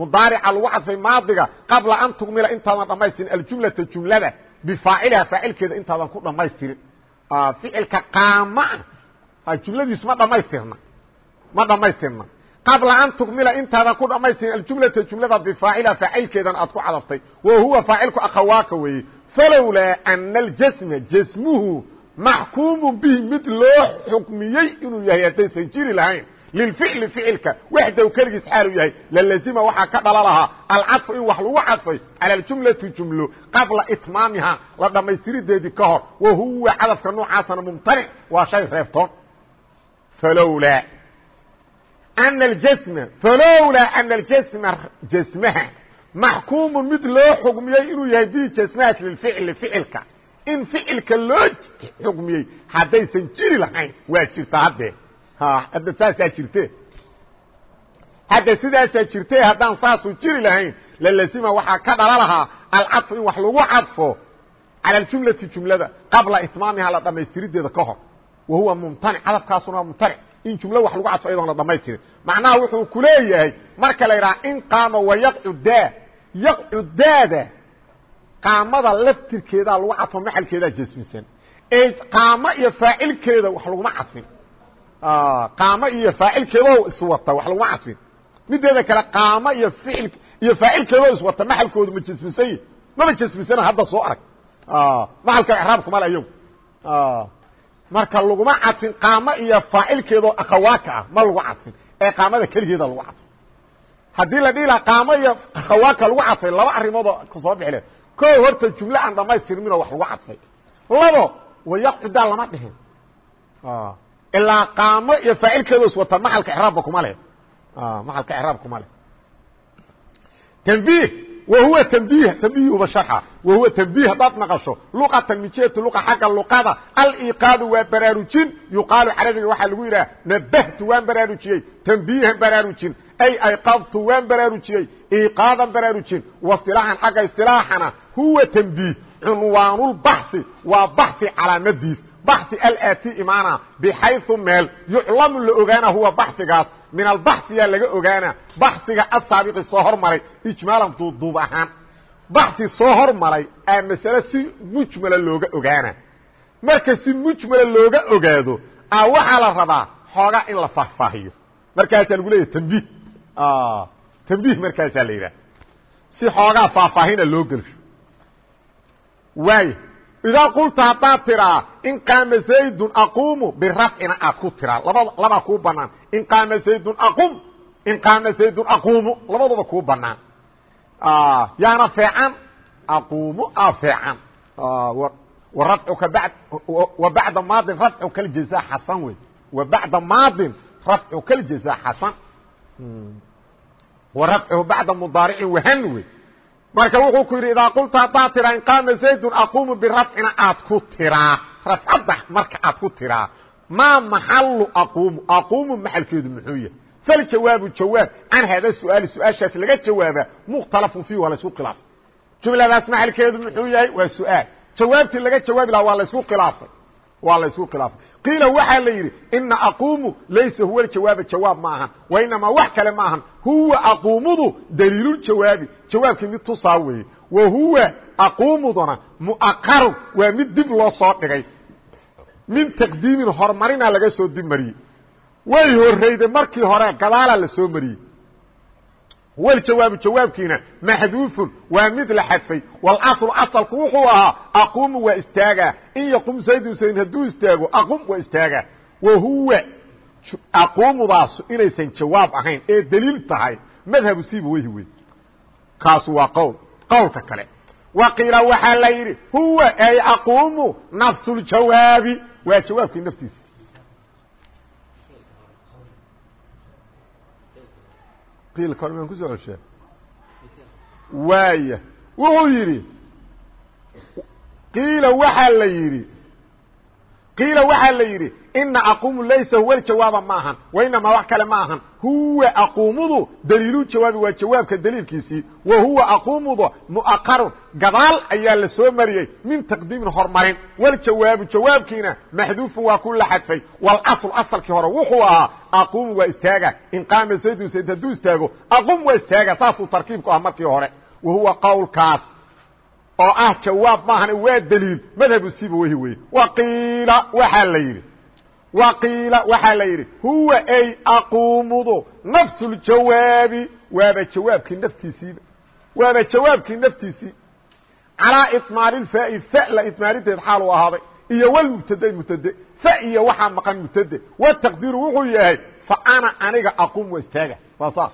Speaker 1: mdaarca lagu cadfay maadiga qabla an tugmila intaadan dhamaystirin aljumlata jumlada bifaaciliha faacilkeeda intaadan ku dhamaystirin ficilka qaama jumladiisu ma dhamaystirna ma dhamaystirna qabla an tukmila intaadan ku dhamaystirin aljumlata jumlada bifaacila faacilkeedan aad ku cadaftay wa huwa faacilku akhawaaka weeye falowlaa ana aljasma jasmuhu maxkuumu bihi mid loo xukmiyey inuu yahay haddaysan jiri lahayn. Lilficli ficilka waxdaw keligiis xaalu yahay. Lalazima waxaa ka dhala lahaa alcadfu in wax lagu cadfay cala aljumlati jumlo qabla itmaamiha la dhammaystirideedii ka hor. Wa huwa cadafka noocaasana mumtanic waa shay reebtoon. Falowlaa أن الجسم فlowlaa أن الجسم جسمha maxkuumu mid loo xugmiyey inuu yahay bi jasmahaas lilficli ficilka in ficilka loo xugmiyey haddaysan jiri lahayn waa jirta haddee hadda saasaa jirte hadda sidaasaa jirte haddaan saasu jiri lahayn lalazima waxaa ka dhala lahaa alcadfu in wax lagu cadfo calى اjumlati jumlada qabla itmaamiha la dhamaystirideeda ka hor wa huwa mumtanic cadafkaasuna waa mumtanic in jumlo wax lagu cadfo iyadoon la dhamaystirin macnaha wuxuu ku leeyahay marka la yidhaha in qaama wayaqcu daa. Yaqcu daada qaamada laftirkeedaa lagu cadfo maxalkeedaa jasmisan ee qaamo iyo faacilkeeda wax laguma cadfin qaamo iyo faacilkeedoo iswata wax laguma cadfin mideeda kale qaamo iyo iil iyo faacilkeedoo iswata maxalkoodu ma jasmisan maba jasmisana hadda soo arag. Maxalka icraabkuma le iyagu marka laguma cadfin qaamo iyo faacilkeedoo akhawaaka ah ma lagu cadfin. Ee qaamada keligeeda lagu cadfay haddii la dhihi laha qaamo iyo akhawaaka lagu cadfay laba arrimoodoo ka soo bixi le ko horta jumle aan dhamaystirminoo wax lagu cadfay. Labo wayaqcudaa lama dhihin. Ilaa qaamo iyo faacilkeedo is wata maxalka iraabba kuma leh. Maxalka iraab kuma leh. Tanbiih whuwa tnbih tnbihba sharxa wahuwa tnbih haddaad naqasho luqatan mijatu luqa xagga luqada aliqaadu waa baraarujin yuqaalu carabiga waxaa lagu yidhaha nabahtu waan baraarujiyey tanbiihan baraarujin ay ayqadtu waan baraarujiyey iqaadan baraarujin wasilaaxan xagga isilaaxana huwa tnbiih cunwaanulbaxi waa baxi calaamadiis baxi alaati imaana bxayu meel yuclamu la ogaana huwa baxigaas min albaxiyaa laga ogaana baxiga asaabiqi soo hormaray ijmaalan duuduub ahaan. Baxi soo hormaray aa masale si mujmala looga ogaana. Marka si mujmala looga ogaado a waxaa la rabaa xoogaa in la faahfaahiyo. Markaasaa lagu leeyahy tanbiih. Tanbiih markaasaa la yidhaha si xoogaa faahfaahina loo gelsho waay idaa qulta haddaad tiraa in qaama zaydun aquumu birafcina aad ku tiraa laba labaa kuu banaan in qaama zaydun aqum in qaama zaydun aquumu labaduba kuu banaan yaana feecan aquumu a feecan. Warafcuka bad wa bacda maadin rafcuka aljaza xasan wey. Wa bacda maadin rafcuka aljaza xasan. Wa rafcuhu bacda mudaaricin wahan wey marka wuxuu ku yidhi idaa qulta haddaad tiraa in qaama zaydun aquumu birafcina aad ku tiraa rafcadda marka aad ku tiraa maa maxalu aquumu? Aquumu maxalkeedu muxuu yahay? Faljawaabu jawaab. Can hada su'aali su'aashaas laga jawaaba mukhtalafun fiih waa laysku khilaafay. Jumladaas maxalkeedu muxuu yahay? Waa su'aal. Jawaabtii laga jawaabi lahaa waa laysku khilaafay waa laysku khilaafay. Qiila waxaa la yidhi ina aquumu laysa huwa ljawaaba jawaab ma ahan. Wa inamaa wax kale ma ahan. Huwa aquumudu daliiluljawaabi jawaabkii mid tusaa weeye. Wa huwa aquumuduna mu'aqarun. Waa mid dib loo soo dhigay. Min taqdiimin horumarina laga soo dib mariyey. Way horreyday markii hore gadaalaa la soo mariyey wljawaabu jawaabkiina maxduufun waa mid la xadfay. Wاlaslu asalku wuxuu ahaa aquumu waa istaagaa in yaqum zayd hadduu istaago aqum waa istaagaa wa huwa aquumudaasu inaysan jawaab ahayn ee daliil tahay madhabu siiba weyhi wey kaasu waa qowl qowlka kale. Wa qiila waxaa la yidhi huwa ay aquumu nafsu ljawaabi waa jawaabkii naftiisa qiilka ku soo coshaa waaya wuxuu yidhi qiila waxaa la yidhi qiila waxaa la yidhi ina aquumu laysa huwa ljawaaba ma ahan wa inamaa wax kale ma ahan. Huwa aquumudu daliilu jawaabi waa jawaabka daliilkiisii. Wa huwa aquumudu mu'aqarun gadaal ayaa la soo mariyey min taqdiimin horumarin waljawaabu jawaabkiina maxduufun waa ku la xadfay walasl asalkii hore wuxuu ahaa aquumu waa istaaga in qaama zaydun zayd hadduu istaago aquum waa istaaga saasuu tarkiibku ah markii hore. Wa huwa qowlkaas oo ah jawaab maahane waa daliil. Madhabu siba wehi weye waqiila waxaa la yidhi. Waqiila waxaa la yidhi. Huwa ay aquumudu nafsu ljawaabi waaba jawaabkii naftiisiiba waaba jawaabkii naftiisii. Calaa iطmaari lfaai fa la xaal u ahaaday. Iyo wlmubtade mubtade. Fa iyo waxaa maqan mubtade. Wataqdiiru wuxuu yahay fa ana aniga aquum waa istaaga. Waa saas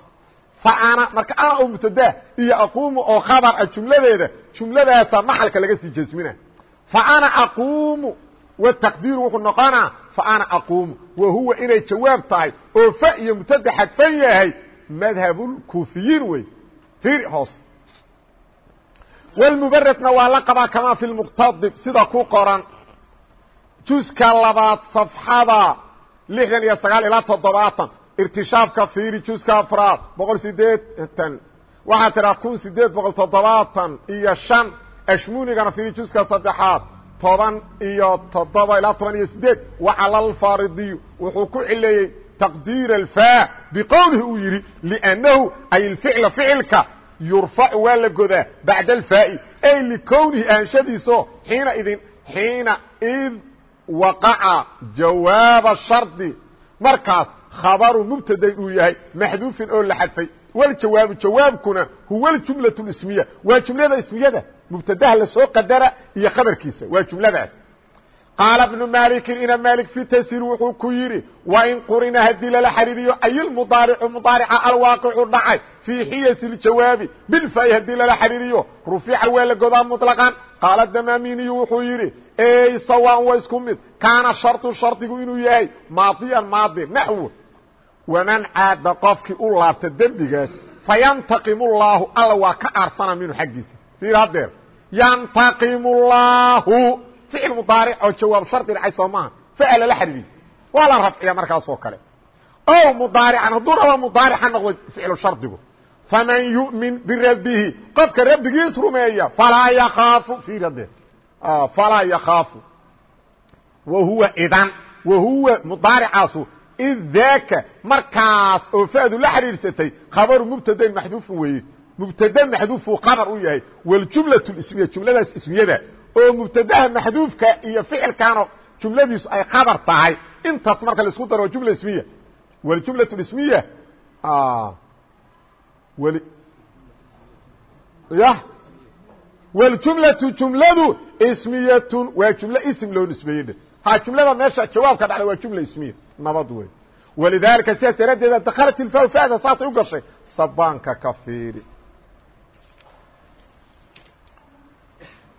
Speaker 1: ana marka ana oo mubtada iyo aquumu oo khabar ah jumladeeda jumladaasa maxalka laga sii jasmina fa ana aquumu wataqdiiru wuxuu noqonaa fa ana aquumu wa huwa inay jawaab tahay oo fa iyo mubtada xadfan yahay madhabulkuufiyiin wey. Fiiri hoos. Wlmubaradna waa la qabaa kamaa fi lmuqtadib sida ku qoran. Juska labaad safxada lixdan iyo sagaal ilaa toddobaatan irtishaafka fiiri juska afraad boqol sideetan waxaa tiraa kun sideed boqol toddobaatan iyo shan ashmunigana fiiri juska saddexaad toban iyo toddoba ilaa toban iyo sideed wacala alfaridiyu wuxuu ku cileeyey taqdiir alfa biqowlihi uu yidhi liannahu ay ilficla ficilka yurfacu waa la godaa bacda alfaa'i ay likownihi aanshadiiso xiina idin xiina id waqaca jawaaba shardi. Markaas khabaru mubtaday uu yahay maxduufin oo la xadfay waljawaabu jawaabkuna huwa aljumlaة اismiya waa jumlada ismiyada mubtadaha lasoo qadara iyo khabarkiisa waa jumladaas qaala bnu malikin ina malik fi tasir wuxuu ku yidhi wain qurina haddii lala xariiriyo ayilmudaaricu mudaarica alwaaqicu dhacay fii xiyasi اljawaabi bilfaa'i haddii lala xariiriyo rufica waa la godaa muطlaqan qaala damaminiyu wuxuu yidhi ey sawaan wa isku mid kaana sharطu shardigu inuu yahay maadiyan maadi naxwo waman caada qofkii u laabta dembigaas fayantaqimu llaahu alla waa ka aarsana minhu xaggiisa. Fiir haddeer yantaqimu llaahu ficil mudaaric oo jawaab shardi dhacay soo maaha. Fa lala xariiriy waa la rafciya markaasoo kale. O mudaarican hadduu raba mudaaric ha noqdo ficlu shardigu faman yu'min birabbihi qofka rabbigiis rumeeya falaa yakaafu fiir haddeer. Falaa yakaafu wa huwa idan wa huwa mudaaricaasu id daaka markaas oo fadu la xiriirsatay khabaru mubtadain maxduufun weeye mubtade maxduufuu khabar u yahay waljumlaة ismiya jumladaas ismiyada oo mubtadaha maxduufka iyo ficilkaano jumladiisu ay khabar tahay intaas marka laisku daro waa jumla ismiya waljumlaة ismiya y wاljumlaةu jumladu ismiyatun waa jumlo ism loo nisbeeyey ha jumlada meesha jawaabka dhacda waa jumla ismiya nabad wey walidaalika sidaas daraaddeeda dakhalat ilfaa fada saasay u gashay sabaanka ka fiiri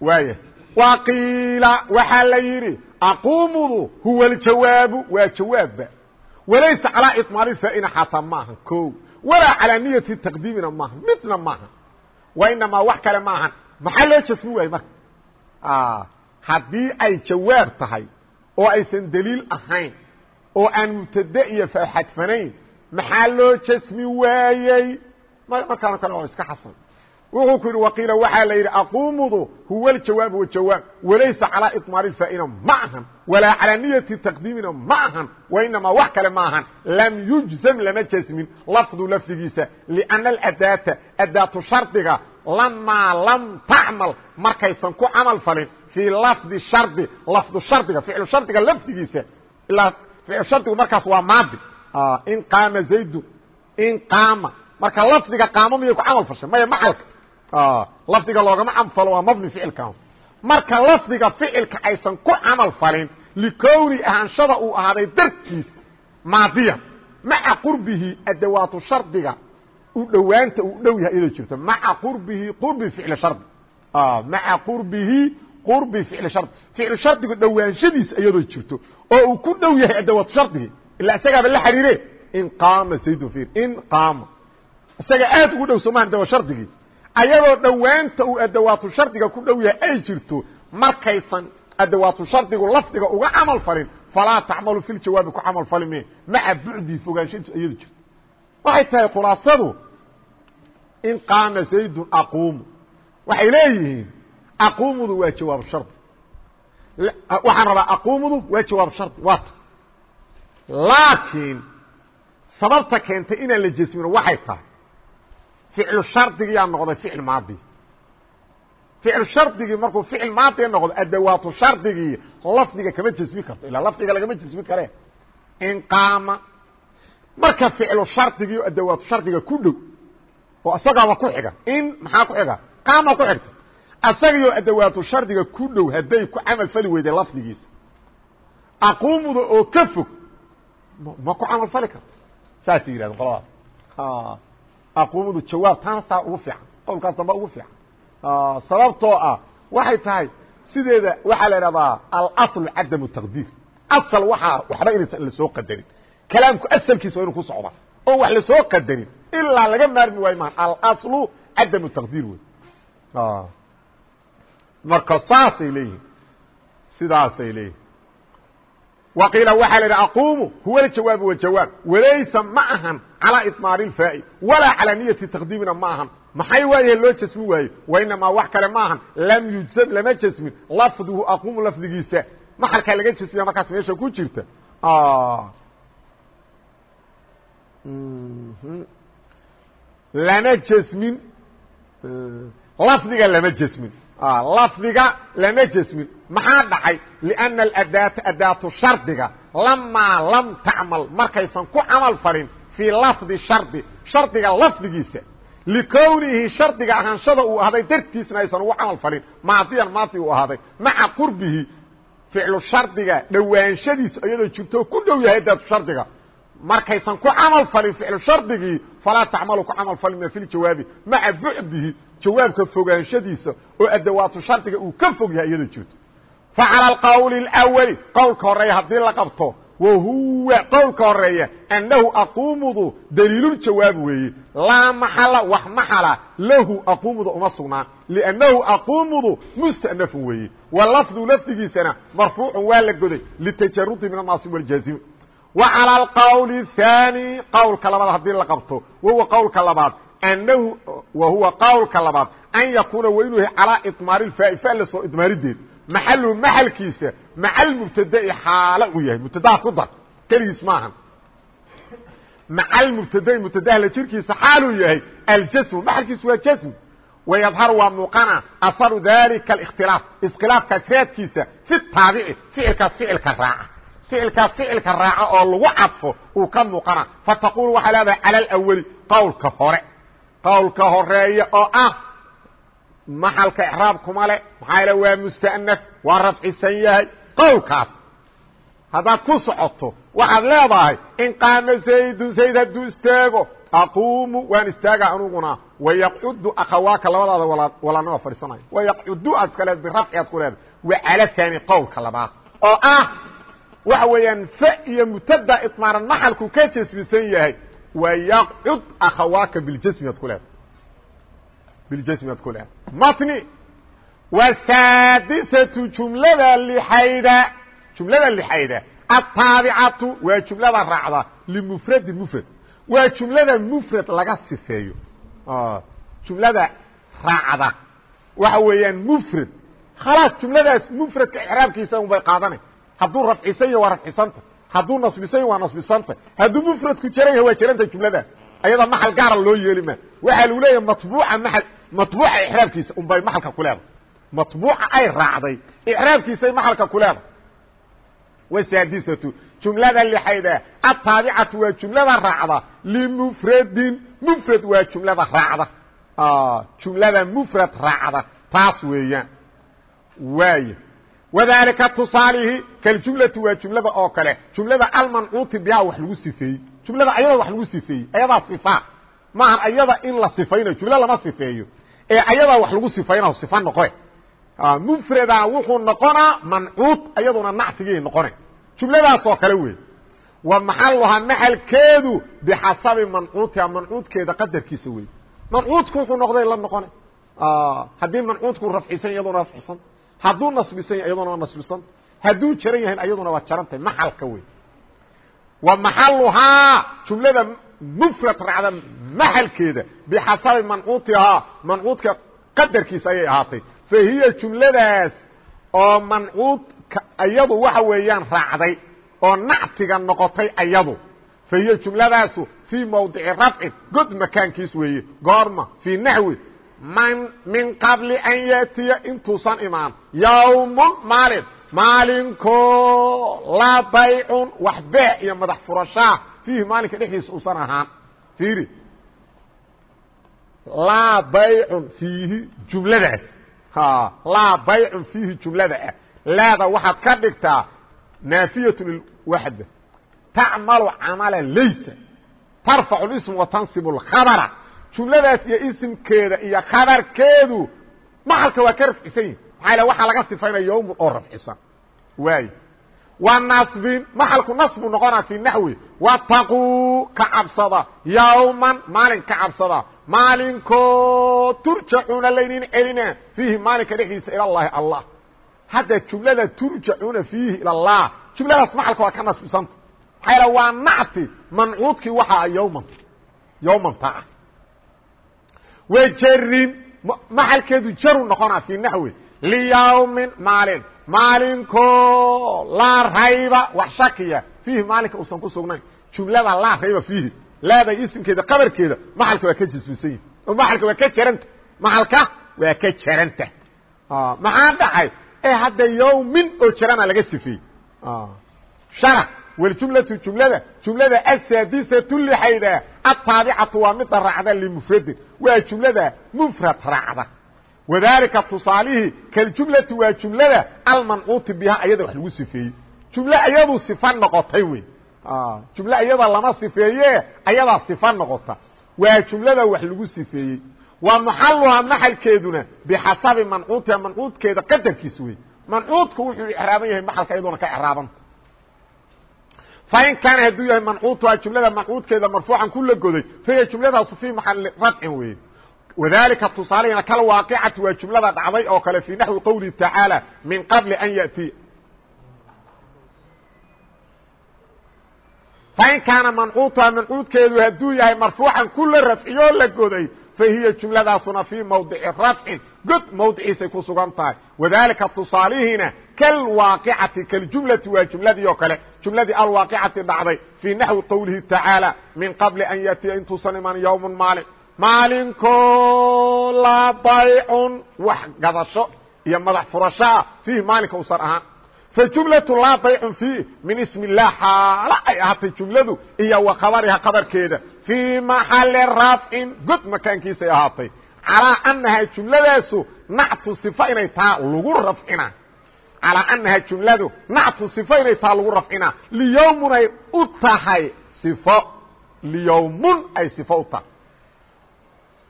Speaker 1: waaya wa qiila waxaa la yidhi aqumudu huwa اljawaabu waa jawaabba walaysa calaa iطmaali faaina xataa maaha ko walaa calaa niyati taqdiimina maaha midna maaha wa inamaa wax kale maahan maxaa loo jasmi waaye marka haddii ay jawaab tahay oo aysan deliil ahayn oo aan mubtade iyo xadfanayn maxaa loo jasmi waayey markaano kale oo iska xasan wuxuu ku yidhi waqiila waxaa la yidhi aquumudu huwa aljawaab wajawaab walaysa calىa iطmaar faa'ina ma ahan walaa calىa niyati taqdiimina ma ahan wainamaa wax kale ma ahan lam yujzam lama jasmin lafdu lafdigiisa liأnna aladaata adaatu shardiga lamaa lam tacmal markaysan ku camal falin fii lafdi shardi lafdu shardiga ficlu shardiga lafdigiisa shardigu markaas waa maadi in qaama zaydu in qaama. Marka lafdiga qaamo miyay ku camal fashay? Maya macalka lafdiga loogama camal falo waa mabni ficilkan marka lafdiga ficilka aysan ku camal falin likowni ahaanshada uu ahaaday darkiis maadiyan maca qurbihi adawaatu shardiga u dhowaanta uu dhow yahay iyadoo jirto. Maca qurbihi qurbi ficli shardi. Maca qurbihi qurbi ficli shardi ficlu shardigu dhowaanshadiisa iyadoo jirto oo uu ku dhow yahay adawaatu shardigii ilaa isagaaba la xiriire in qaama zaydun fir in qaama. Isaga aad ugu dhow somaha adawa shardigii ayadoo dhowaanta uu adawaatu shardiga ku dhow yahay ay jirto markaysan adawaatu shardigu lafdiga uga camal falin falaa tacmalu fi ljawaabi ku camal fali me maca bucdii fogaanshadiisu iyadu jirto. Waxay tahay khulaasadu in qaama zaydun aquumu. Waxay leeyihiin aquumudu waa jawaab shardi waxaan rabaa aquumudu waa jawaab shardi waa laakiin sababta keentay inaan la jesmino waxay tahay ficlu shardigiyaa noqday ficil maadi ficlu shardigii markuu ficil maadi noqdo adawaatu shardigii lafdiga kama jesmi karto ilaa lafdiga lagama jesmi kare in marka ficlu shardigii adawaatu shardiga ku dhow oo isagaaba ku xiga in maxaa ku xiga qaama ku xigta asagaiyo adawaatu shardiga ku dhow hadday ku camal fali weyday lafdigiisa. Aquumuda oo ka fog ma ku camal fali karto. Saasay yidhahdeen qoladaas. Aquumudu jawaab taana ugu fiican. Qowlkaas damba ugu fiican. Sababtoo ah waxay tahay sideeda waxaa la idhahdaa alaslu cadamu taqdiir. Asal waxaa waxba inaysan la soo qadarin. Kalaamku asalkiisa waa inu ku socda oon wax la soo qadarin ilaa laga maarmi waayo maa alaslu cadamu taqdiir wey marka saasay leeyihin sidaasay leeyihin waqiila waxaa la idhi aquumu huwa ljawaabu wajawaab walaysa ma ahan calىa iطmaari اlfaa'i walaa calىa niyati taqdiimina ma ahan maxay waayahe loo jasmi waaye wainamaa wax kale ma ahan lam yujzam lama jasmin lafduhu aquumu lafdigiisa maxalkaa laga jasmiya markaas meesha ku jirta lama jasmin lafdiga lama jasmin lafdiga lama jasmin maxaa dhacay لأنa اadaata adaatu shardiga lamaa lam tacmal markaysan ku camal falin fii lafdi shardi shardiga lafdigiisa likownihi shardiga ahaanshada uu ahaaday dartiisna aysan ugu camal falin maadiyan maadi uu ahaaday maca qurbihi ficlu shardiga dhowaanshadiisa iyadoo jirto ku dhow yahay adaatu shardiga markaysan ku camal falin ficlu shardigii falaa tacmalu ku camal falima fi ljawaabi maca bucdihi jawaabka fogaanshadiisa oo adawaatu shardiga uu ka fog yahay iyadoo jirto facalى اqwl اأwli qowlka horeeya haddii la qabto wahuwa qowlka horeeya annahu aquumudu daliiluljawaabi weeye laa maxala wax maxala lahu aquumuda uma sugnaan liannahu aquumudu mustanafun weeye wa lafdu lafdigiisana marfuucun waa la goday litajarudi min annaasib wاljaazimi wa calى اqwl الثaanي qowlka labaad haddii la qabto wahuwa qowlka labaad annahu wa huwa qowlka labaad an yakuuna wa inuu yahay calىa iطmaari اfaai fa la soo idmaarideed maxalu maxalkiisa macal mubtada'i xaalo uu yahay mubtadaha ku dar keligiis maahan macal mubtada'i mubtadaha la jirkiisa xaaluu yahay aljasmu maxalkiisu waa jasm wayadharu waa muuqana aharu dalika ااkhtilaaf iskhilaafkaas raadkiisa fi taabici ficilkaas ficilka raaca ficilkaas ficilka raaca oo lagu cadfo uu ka muuqana fataqul waxaa leedahay cala alawali qowlka hore qowlka horreeya oo ah maxalka icraab kuma maxaa yaele waa mustanaf waa rafcisan yahay. Qowlkaas haddaad ku socoto waxaad leedahay in qaama zaydun zayd hadduu istaago aquumu waan istaaga anuguna wayaqcudu akhawaaka labadaada walaanama fadhiisanaya. Wayaqcudu aad iska leed birafci aad ku leedahay. Wacala taani qowlka labaad oo ah waxa weeyaan fa iyo mutada idmaaran maxalku ka jasmisan yahay wayaqcud akhawaaka biljasmi aad ku leedahay biljasmi aad ku leedahay matni wasaadisatu jumlada lixayda jumlada lixayda ataabicatu waa jumlada raacda limufradin mufrad waa jumlada mufrad laga sifeeyo jumlada raacda waxa weeyaan mufrad khalaas jumladaas mufradka icraabkiisa un bay qaadanay hadduu rafcisan yahy waa rafcisanta hadduu nasbisan yahy waa nasbisanta hadduu mufradku jaran yahay waa jaranta jumladaas ayada maxal gaara loo yeeli ma. Waxaa lagu leeyahay matbuuca maal matbuuca icraabkiisa un bay maxalka ku leedahay. Matbuuca ay raacday icraabkiisay maxalka ku leedahay. Wasaadisatu jumlada lixayda ataabicatu waa jumlada raacda. Limufradin mufrad waa jumlada raacda. Jumlada mufrad raacda. Taas weeyaan. Waay wadalika tusaalihi kaljumlati waa jumlada oo kale. Jumlada almancuuti biha wax lagu sifeeyey. Jumlada ayada wax lagu sifeeyey. Ayadaa sifa. Maahan ayada in la sifaynayo jumlo lama sifeeyo. Ee ayadaa wax lagu sifaynayo sifa noqoe. Mfrada wuxuu noqonaa mancuud ayaduna nactigii noqona jumladaasoo kale wey wa maxaluhaa maxalkeedu bixasabi mancuutiha mancuudkeeda qadarkiisa wey mancuudku wuxuu noqday la noqona haddii mancuudku rafcisan iyaduna rafcisan hadduu nasbisan yahy iyaduna waa nasbisan. Hadduu jaran yahayn ayaduna waa jarantahay maxalka wey wa maxaluhaa jumlada mfrad raacda maxalkeeda. Bixasabi mancuutihaa mancuudka qadarkiisa ayay ahaatay. Fahiya jumladaas oo mancuud ayadu waxa weeyaan raacday oo nactiga noqotay ayadu. Fahiya jumladaasu fii mawdici rafcin god makaankiis weeye. Goorma fii naxwi min qabli an yaatiya intuusan imaan. Yawmun maalin. Maalinkoo laa baycun wax beec iyo madax furashaa. Fiihi maalinka dhexdiisa uusan ahaan. Fiiri. Laa baycun fiihi jumladaas. Laa baycun fiihi jumlada ah. Laada waxaad ka dhigtaa naafiyatu lilwaxda tacmalu camala laysa. Tarfacu lism wa tansibu lkhabara jumladaas iyo isimkeeda iyo khabarkeedu maxalka waa ka rafcisan yihiin maxaa waxaa laga sifaynaya yowmun oo rafcisan waay wa nasbin maxalku nasbu noqonaa fi naxwi. Wataquu ka cabsada. Yowman maalin ka cabsada. Maalinkoo turjacuuna laynin celina fiihi maalinka dhexdiisa ila llahi allah. Hadda jumlada turjacuuna fiihi ila allah jumladaas maxalka waa ka nasbisanta. Maxaa waa nacti mancuudkii waxa a yowman yowmanta ah wajarin maxalkeedu jaru noqonaa fii naxwi. Liyawmin maalin. Maalinkoo laa rayba wax shakiya. Fiihi maalinka uusan ku sugnayn. Jumlada laa rayba fiihi. Laada isimkeeda qabarkeeda maxalka waa ka jismisan yihi oo maxalka waa ka jaranta. Maxalka waa ka jaranta. Maxaa dhacay? Ee hadda yawmin oo jarana laga sifeeyey shara waljumlatu jumlada jumlada asaadisatu lixayda ataabicatu waa mida raacda limufradin waa jumlada mufrad raacda wadalika tusaalihii kaljumlati waa jumlada almancuuti biha ayada wax lagu sifeeyey jumle ayadu sifa noqotay wey jumle iyada lama sifeeye ayadaa sifa noqota waa jumlada wax lagu sifeeyey wa maxaluhaa maxalkeeduna bixasabi mancuutiha mancuudkeeda qadarkiis wey mancuudku wuxuu icraaban yahay maxalka iyadoona ka icraabanta fain kaana hadduu yahay mancuutuha jumlada mancuudkeeda marfuucan ku la goday fahiya jumladaasu fii maxali rafcin weye wadalika tusaalehina kal waaqicati waa jumlada dhacday oo kale fii naxwi qowlihi tacaala min qabli an yatiya fain kaana mancuutuha mancuudkeedu hadduu yahay marfuucan ku la rafciyoo la goday fahiya jumladaasuna fii mawdici rafcin god mawdiciisay ku sugan tahay wadalika tusaalihiina kalwaaqicati kaljumlati waa jumladii oo kale jumladii alwaaqicati dhacday fii naxwi qowlihi tacaala min qabli an yatiya intuusan iman yowmun maalin maalinkoo laa baycun wax gadasho iyo madax furashoa fiihi maalinka usan ahaan fajumlatu laa baycun fiih min ismi illah xaalo ay ahaatay jumladu iyo wa khabariha fii maxali rafcin god makaankiisay ahaatay calaa annahaa jumladaasu nactu sifa inay taa lagu rafcina calaa annaha jumladu nactu sifo inay taa lagu rafcinaa liyowmunay u tahay sifo liyowmun ay sifo u tahay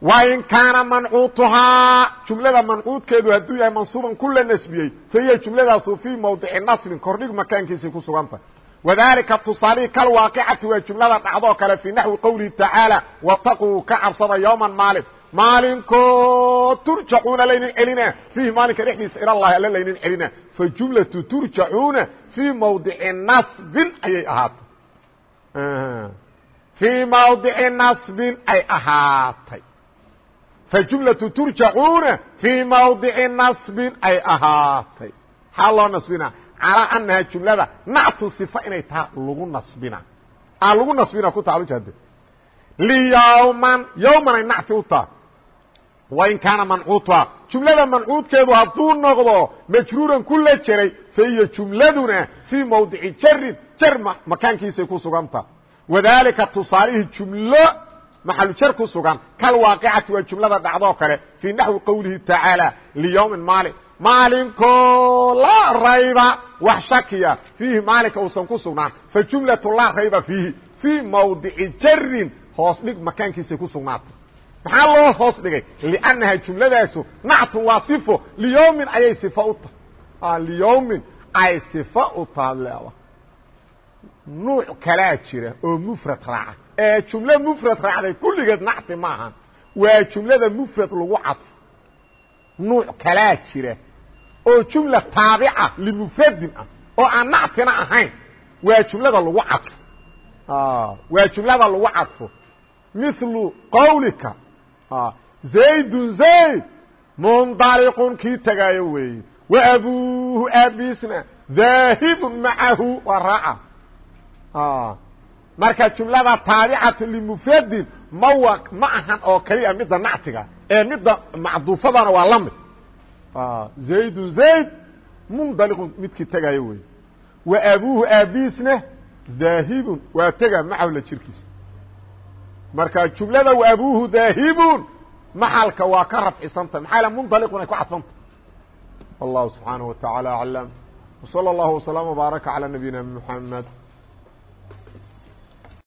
Speaker 1: wain kaana mancuutuhaa jumlada mancuudkeedu hadduu yahay mansuuban ku la nasbiyey fahiya jumladaasu fii mawdici nasbin kordhig makaankiisay ku sugantah wadalika tusaalihii kalwaaqicati waa jumlada dhacdoo kale fii naxwi qowlihi tacaala wataquu ka cabsada yowman maalin. Maalinkoo turjacuuna laynin celina fiihi maalinka dhexdiisa ilallahi alla laynin celina fa jumlatu turjacuuna fii mawdici nasbin ayay ahaatay. Fii mawdici nasbin ay ahaatay. Fajumlatu turjacuuna fii mawdici nasbin ay ahaatay. Maxaa loo nasbina calaa annaha jumlada nactu sifa inay taha lagu nasbina aa lagu nasbina ku tacalujade liyawman yawman ay nacti u taha wain kaana mancuutuha jumlada mancuudkeedu hadduu noqdo majruuran ku la jeray fahiya jumladuna fii mawdici jarin jar makaankiisay ku suganta wadalika tusaalihii jumlo maxalujar ku sugan kalwaaqicati waa jumlada dhacdoo kale fii naxwi qowlihi tacaala liyowmin maalin maalinkoo laa rayba wax shakiya fiihi maalinka uusan ku sugnaan fa jumlatu laa rayba fiihi fii mawdici jarin hoos dhig makaankiisay ku sugnaatay maxaa loo hoos dhigay? Liannaha jumladaasu nactun waa sifo liyowmin ayay sifo u tahay. Liyowmin ay sifo u taha leeda nuuc kalaa jira oo mufrad raaca. Ee jumlo mufrad raacday kulligeed nacti maahan. Waa jumlada mufrad lagu cadfo. Nuuc kalaa jira oo jumla taabica limufradin ah oo aan nactina ahayn waa jumlada lagu cadfo. Waa jumlada lagu cadfo. Milu qawlika zaydun zayd mundaliqun kii tagaayo weeye. Wa abuuhu aabiisna daahibun macahu waa raaca. Marka jumlada taabicatu limufradin ma ma ahan oo keliya midda nactiga ee midda macduufadana waa la zaydun zayd mundaliqun midkii tegaayo wey wa abuuhu aabiisna daahibun waa tega macahu la jirkiisa marka jumlada wa abuuhu daahibun maxalka waa ka rafcisantah maxaa l mundaliqun ay ku cadfantah wallahu subxaanaه wa taعaalى aclam wslى اllahu وsلام وbaaraka عalى nabiyina mحamed